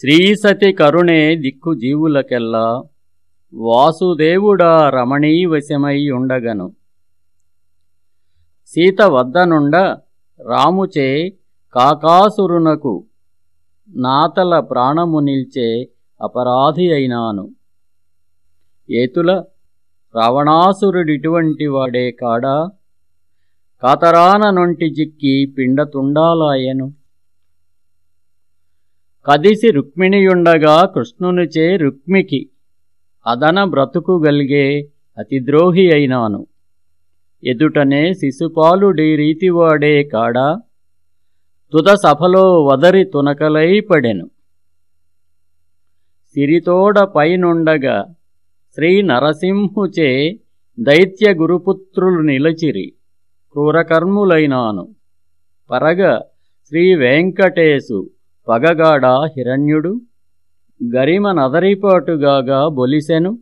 శ్రీసతి కరుణే దిక్కు జీవులకెల్లా వాసుదేవుడా రమణీవశమై ఉండగను. సీత వద్దనుండ రాముచే కాకాసురునకు నాతల ప్రాణము నిల్చే అపరాధి అయినాను. ఏతుల రావణాసురుడిటువంటి వాడే కాడా కాతరాన నొంటి జిక్కి పిండతుండాలాయను కదిసి రుక్మిణియుండగా కృష్ణునిచే రుక్మికి అదన బ్రతుకుగలిగే అతిద్రోహి అయినాను. ఎదుటనే శిశుపాలుడి రీతివాడే కాడా తుద సభలో వదరి తునకలై పడెను. సిరితోడ పైనుండగా శ్రీ నరసింహుచే దైత్య గురుపుత్రులు నిలచిరి క్రూరకర్ములైనాను. పరగ శ్రీ వెంకటేశు పగగాడ హిరణ్యుడు? గరిమ నదరీపాటుగాగా బొలిసెను?